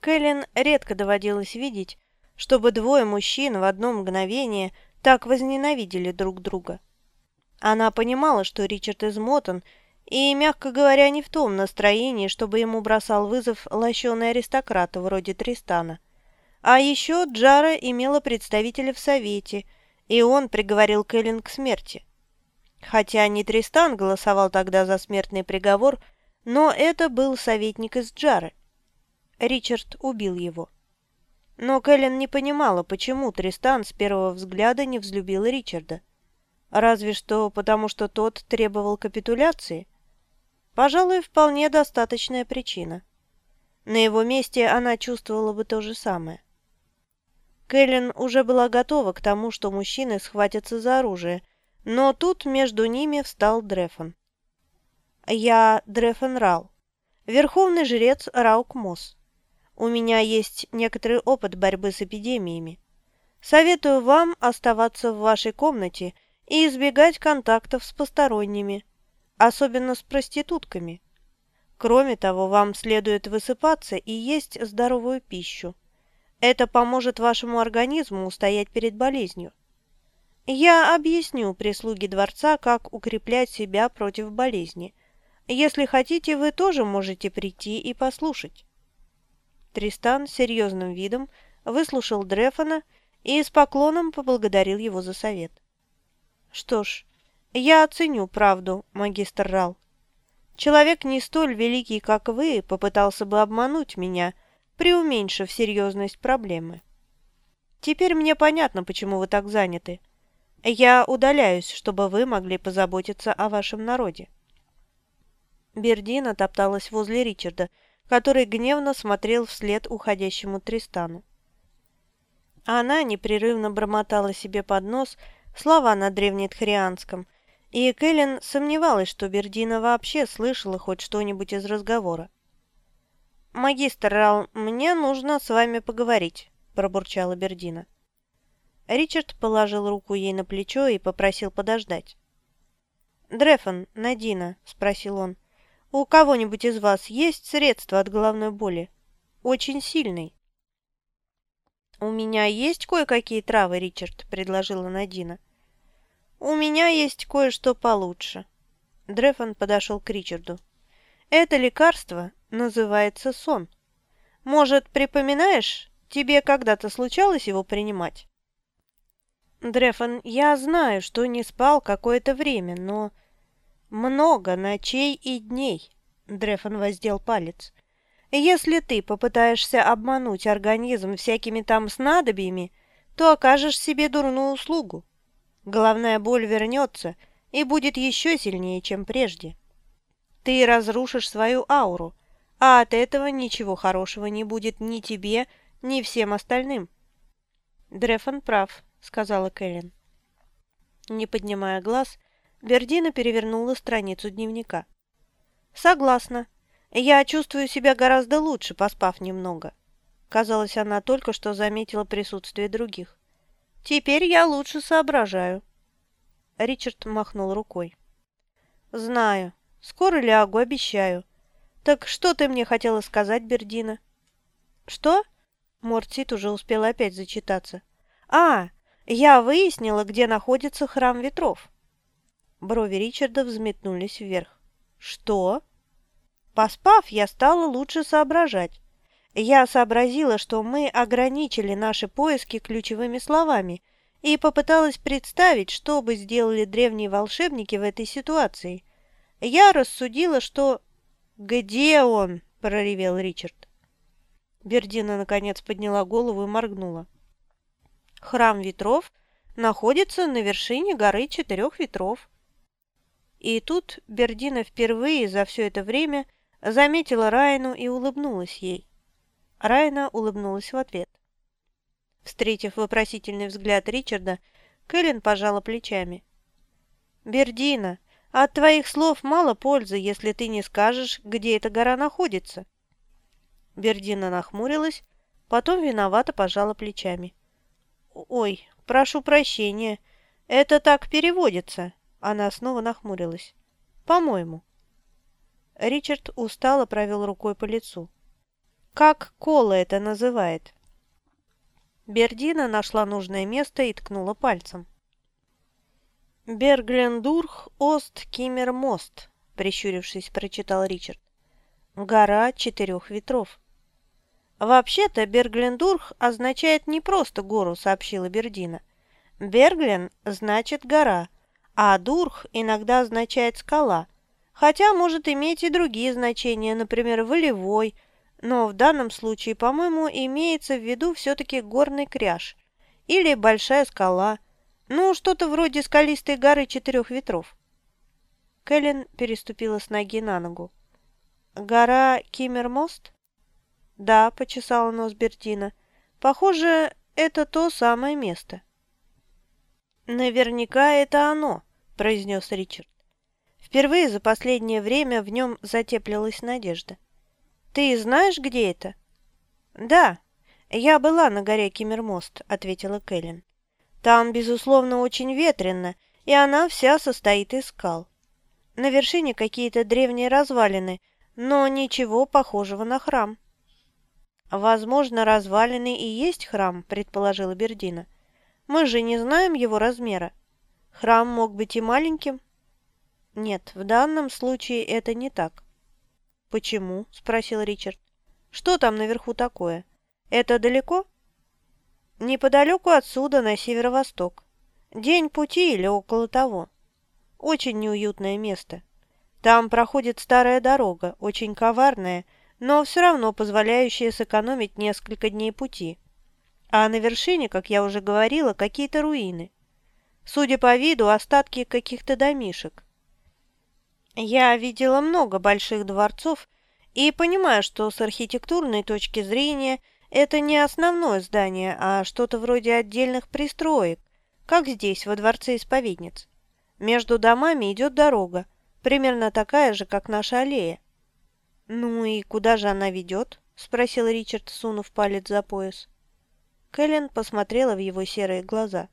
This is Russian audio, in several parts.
Кэлен редко доводилось видеть, чтобы двое мужчин в одно мгновение так возненавидели друг друга. Она понимала, что Ричард измотан и, мягко говоря, не в том настроении, чтобы ему бросал вызов лощеный аристократ вроде Тристана. А еще Джара имела представителя в Совете, и он приговорил Кэлен к смерти. Хотя не Тристан голосовал тогда за смертный приговор, но это был советник из Джары. Ричард убил его. Но Кэлен не понимала, почему Тристан с первого взгляда не взлюбил Ричарда. Разве что потому, что тот требовал капитуляции. Пожалуй, вполне достаточная причина. На его месте она чувствовала бы то же самое. Кэлен уже была готова к тому, что мужчины схватятся за оружие, но тут между ними встал Дрефон. «Я Дрефон Рал, верховный жрец Раукмос. У меня есть некоторый опыт борьбы с эпидемиями. Советую вам оставаться в вашей комнате и избегать контактов с посторонними, особенно с проститутками. Кроме того, вам следует высыпаться и есть здоровую пищу. Это поможет вашему организму устоять перед болезнью. Я объясню прислуге дворца, как укреплять себя против болезни. Если хотите, вы тоже можете прийти и послушать. Тристан серьезным видом выслушал Дрефона и с поклоном поблагодарил его за совет. «Что ж, я оценю правду, магистр Рал. Человек не столь великий, как вы, попытался бы обмануть меня, преуменьшив серьезность проблемы. Теперь мне понятно, почему вы так заняты. Я удаляюсь, чтобы вы могли позаботиться о вашем народе». Бердина топталась возле Ричарда, который гневно смотрел вслед уходящему Тристану. Она непрерывно бормотала себе под нос слова на древнетхарианском, и Кэлен сомневалась, что Бердина вообще слышала хоть что-нибудь из разговора. «Магистр Рал, мне нужно с вами поговорить», – пробурчала Бердина. Ричард положил руку ей на плечо и попросил подождать. «Дрефон, Надина», – спросил он, – у кого-нибудь из вас есть средства от головной боли? Очень сильный. «У меня есть кое-какие травы, Ричард», — предложила Надина. «У меня есть кое-что получше». Дрефон подошел к Ричарду. «Это лекарство называется сон. Может, припоминаешь, тебе когда-то случалось его принимать?» «Дрефон, я знаю, что не спал какое-то время, но...» «Много ночей и дней», — Дрефон воздел палец. «Если ты попытаешься обмануть организм всякими там снадобьями, то окажешь себе дурную услугу. Головная боль вернется и будет еще сильнее, чем прежде. Ты разрушишь свою ауру, а от этого ничего хорошего не будет ни тебе, ни всем остальным». «Дрефон прав», — сказала Кэлен. Не поднимая глаз, Бердина перевернула страницу дневника. «Согласна. Я чувствую себя гораздо лучше, поспав немного». Казалось, она только что заметила присутствие других. «Теперь я лучше соображаю». Ричард махнул рукой. «Знаю. Скоро лягу, обещаю. Так что ты мне хотела сказать, Бердина?» «Что?» Мортит уже успел опять зачитаться. «А, я выяснила, где находится храм ветров». Брови Ричарда взметнулись вверх. «Что?» Поспав, я стала лучше соображать. Я сообразила, что мы ограничили наши поиски ключевыми словами и попыталась представить, что бы сделали древние волшебники в этой ситуации. Я рассудила, что... «Где он?» – проревел Ричард. Бердина, наконец, подняла голову и моргнула. Храм ветров находится на вершине горы четырех ветров. И тут Бердина впервые за все это время заметила Райну и улыбнулась ей. Райна улыбнулась в ответ. Встретив вопросительный взгляд Ричарда, Кэлен пожала плечами. «Бердина, от твоих слов мало пользы, если ты не скажешь, где эта гора находится». Бердина нахмурилась, потом виновато пожала плечами. «Ой, прошу прощения, это так переводится, она снова нахмурилась. «По-моему». Ричард устало провел рукой по лицу. Как Кола это называет?» Бердина нашла нужное место и ткнула пальцем. «Берглендурх Ост Кимер Мост», — прищурившись, прочитал Ричард. «Гора четырех ветров». «Вообще-то Берглендурх означает не просто гору», — сообщила Бердина. «Берглен» значит «гора», а «дурх» иногда означает «скала», хотя может иметь и другие значения, например, «волевой», но в данном случае, по-моему, имеется в виду все-таки горный кряж или большая скала, ну, что-то вроде скалистой горы четырех ветров. Кэлен переступила с ноги на ногу. «Гора Киммермост?» «Да», — почесала нос Бертина. «Похоже, это то самое место». «Наверняка это оно», — произнес Ричард. Впервые за последнее время в нем затеплилась надежда. «Ты знаешь, где это?» «Да, я была на горе Киммермост», — ответила Кэлен. «Там, безусловно, очень ветрено, и она вся состоит из скал. На вершине какие-то древние развалины, но ничего похожего на храм». «Возможно, развалины и есть храм», — предположила Бердина. «Мы же не знаем его размера. Храм мог быть и маленьким». «Нет, в данном случае это не так». «Почему?» – спросил Ричард. «Что там наверху такое? Это далеко?» «Неподалеку отсюда, на северо-восток. День пути или около того. Очень неуютное место. Там проходит старая дорога, очень коварная, но все равно позволяющая сэкономить несколько дней пути. А на вершине, как я уже говорила, какие-то руины. Судя по виду, остатки каких-то домишек. Я видела много больших дворцов и понимаю, что с архитектурной точки зрения это не основное здание, а что-то вроде отдельных пристроек, как здесь, во дворце исповедниц. Между домами идет дорога, примерно такая же, как наша аллея. «Ну и куда же она ведет?» – спросил Ричард, сунув палец за пояс. Кэлен посмотрела в его серые глаза.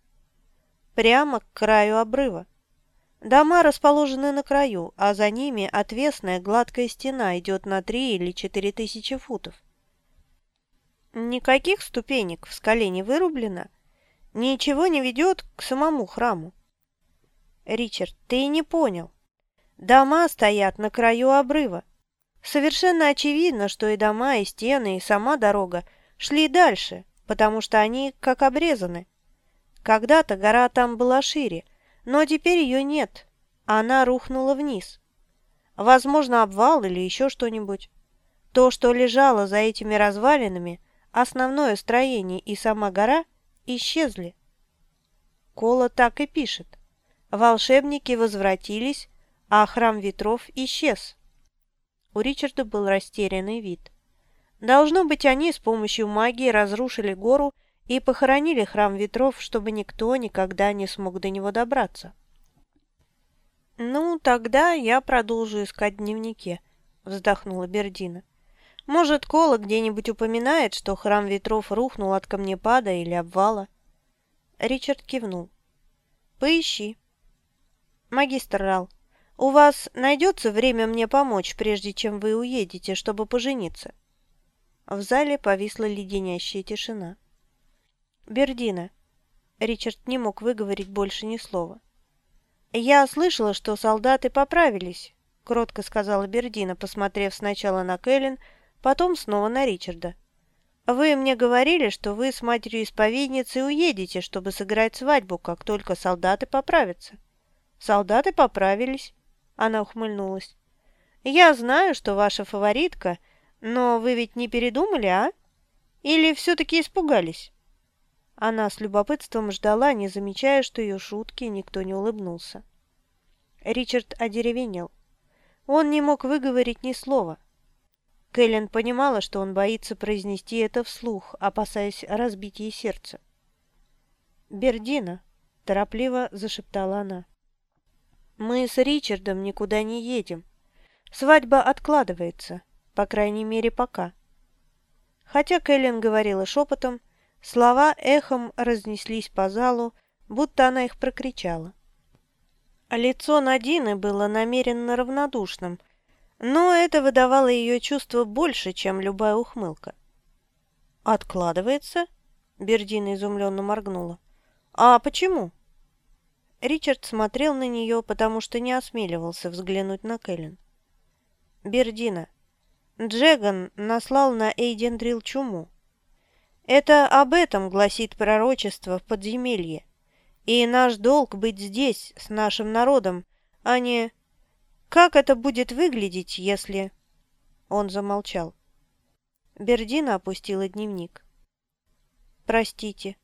«Прямо к краю обрыва. Дома расположены на краю, а за ними отвесная гладкая стена идет на три или четыре тысячи футов. Никаких ступенек в скале не вырублено, ничего не ведет к самому храму. Ричард, ты не понял. Дома стоят на краю обрыва. Совершенно очевидно, что и дома, и стены, и сама дорога шли дальше, потому что они как обрезаны. Когда-то гора там была шире, но теперь ее нет. Она рухнула вниз. Возможно, обвал или еще что-нибудь. То, что лежало за этими развалинами, основное строение и сама гора, исчезли. Кола так и пишет. Волшебники возвратились, а храм ветров исчез. У Ричарда был растерянный вид. Должно быть, они с помощью магии разрушили гору и похоронили храм ветров, чтобы никто никогда не смог до него добраться. «Ну, тогда я продолжу искать в дневнике», — вздохнула Бердина. «Может, Кола где-нибудь упоминает, что храм ветров рухнул от камнепада или обвала?» Ричард кивнул. «Поищи». «Магистр Рал, у вас найдется время мне помочь, прежде чем вы уедете, чтобы пожениться?» В зале повисла леденящая тишина. «Бердина». Ричард не мог выговорить больше ни слова. «Я слышала, что солдаты поправились», — кротко сказала Бердина, посмотрев сначала на Кэлен, потом снова на Ричарда. «Вы мне говорили, что вы с матерью-исповедницей уедете, чтобы сыграть свадьбу, как только солдаты поправятся». «Солдаты поправились», — она ухмыльнулась. «Я знаю, что ваша фаворитка, но вы ведь не передумали, а? Или все-таки испугались?» Она с любопытством ждала, не замечая, что ее шутки никто не улыбнулся. Ричард одеревенел. Он не мог выговорить ни слова. Кэлен понимала, что он боится произнести это вслух, опасаясь разбить ей сердце. «Бердина», — торопливо зашептала она. «Мы с Ричардом никуда не едем. Свадьба откладывается, по крайней мере, пока». Хотя Кэлен говорила шепотом, Слова эхом разнеслись по залу, будто она их прокричала. Лицо Надины было намеренно равнодушным, но это выдавало ее чувство больше, чем любая ухмылка. «Откладывается?» — Бердина изумленно моргнула. «А почему?» Ричард смотрел на нее, потому что не осмеливался взглянуть на Кэлен. «Бердина, Джеган наслал на Эйдендрил чуму. Это об этом гласит пророчество в подземелье. И наш долг быть здесь, с нашим народом, а не... Как это будет выглядеть, если...» Он замолчал. Бердина опустила дневник. «Простите»,